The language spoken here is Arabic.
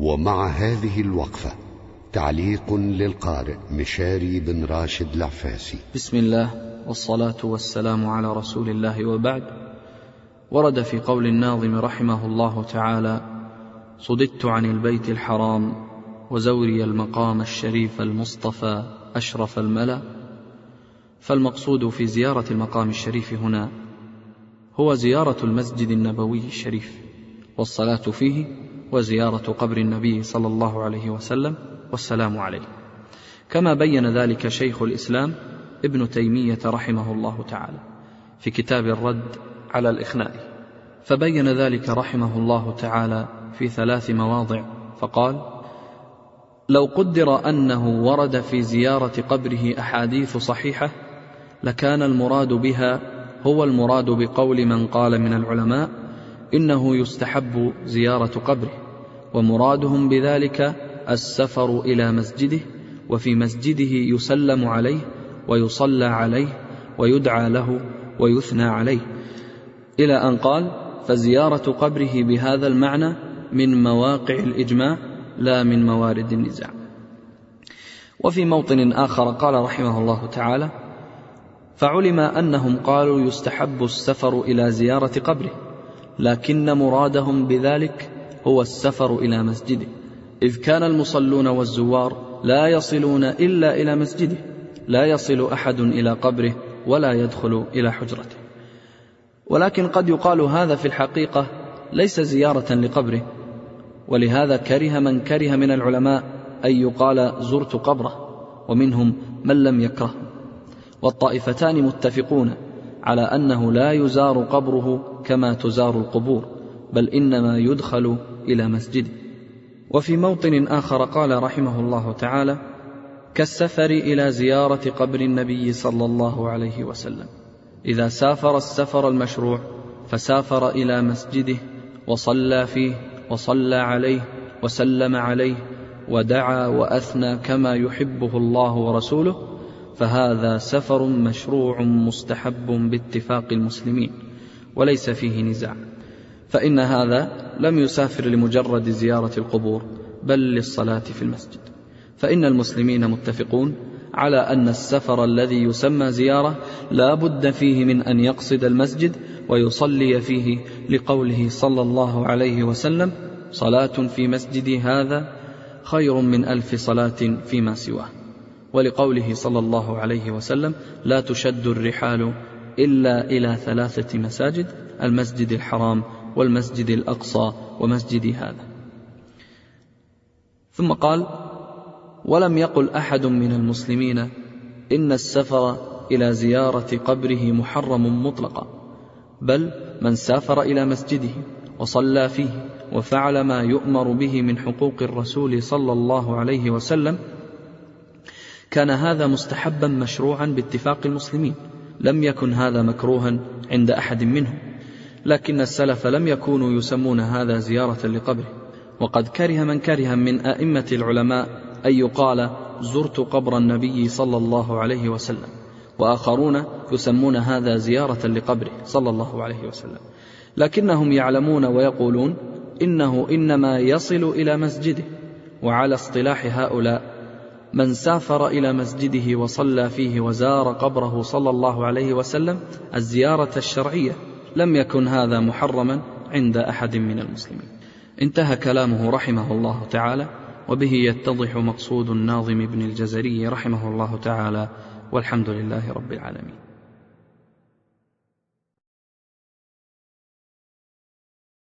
ومع هذه الوقفة تعليق للقارئ مشاري بن راشد العفاسي. بسم الله والصلاة والسلام على رسول الله وبعد. ورد في قول الناظم رحمه الله تعالى صددت عن البيت الحرام وزوري المقام الشريف المصطفى أشرف الملأ. فالمقصود في زيارة المقام الشريف هنا هو زيارة المسجد النبوي الشريف والصلاة فيه وزيارة قبر النبي صلى الله عليه وسلم والسلام عليه. كما بين ذلك شيخ الإسلام ابن تيمية رحمه الله تعالى في كتاب الرد على الإخناء. فبين ذلك رحمه الله تعالى في ثلاث مواضع فقال لو قدر أنه ورد في زيارة قبره أحاديث صحيحة لكان المراد بها هو المراد بقول من قال من العلماء إنه يستحب زيارة قبره ومرادهم بذلك السفر إلى مسجده وفي مسجده يسلم عليه ويصلى عليه ويدعى له ويثنى عليه. إلى أن قال فزيارة قبره بهذا المعنى من مواقع الإجماع لا من موارد النزاع. وفي موطن آخر قال رحمه الله تعالى فعلم أنهم قالوا يستحب السفر إلى زيارة قبره لكن مرادهم بذلك هو السفر إلى مسجده. إذ كان المصلون والزوار لا يصلون إلا إلى مسجده. لا يصل أحد إلى قبره ولا يدخل إلى حجرته. ولكن قد يقال هذا في الحقيقة ليس زيارة لقبره. ولهذا كره من كره من العلماء أن يقال زرت قبره ومنهم من لم يكره. والطائفتان متفقون على أنه لا يزار قبره كما تزار القبور بل إنما يدخل إلى مسجده وفي موطن آخر قال رحمه الله تعالى كالسفر إلى زيارة قبر النبي صلى الله عليه وسلم. إذا سافر السفر المشروع فسافر إلى مسجده وصلى فيه وصلى عليه وسلم عليه ودعا وأثنى كما يحبه الله ورسوله فهذا سفر مشروع مستحب باتفاق المسلمين. وليس فيه نزاع. فإن هذا لم يسافر لمجرد زيارة القبور بل للصلاة في المسجد. فإن المسلمين متفقون على أن السفر الذي يسمى زيارة لا بد فيه من أن يقصد المسجد ويصلي فيه لقوله صلى الله عليه وسلم صلاة في مسجدي هذا خير من ألف صلاة فيما سواه ولقوله صلى الله عليه وسلم لا تشد الرحال إلا إلى ثلاثة مساجد المسجد الحرام والمسجد الأقصى ومسجد هذا. ثم قال ولم يقل أحد من المسلمين إن السفر إلى زيارة قبره محرم مطلقا بل من سافر إلى مسجده وصلى فيه وفعل ما يؤمر به من حقوق الرسول صلى الله عليه وسلم كان هذا مستحبا مشروعا باتفاق المسلمين. لم يكن هذا مكروها عند أحد منهم لكن السلف لم يكونوا يسمون هذا زيارة لقبره. وقد كره من كره من أئمة العلماء أن يقال زرت قبر النبي صلى الله عليه وسلم وآخرون يسمون هذا زيارة لقبره صلى الله عليه وسلم. لكنهم يعلمون ويقولون إنه إنما يصل إلى مسجده وعلى اصطلاح هؤلاء من سافر إلى مسجده وصلى فيه وزار قبره صلى الله عليه وسلم الزيارة الشرعية لم يكن هذا محرما عند أحد من المسلمين. انتهى كلامه رحمه الله تعالى وبه يتضح مقصود الناظم ابن الجزري رحمه الله تعالى والحمد لله رب العالمين.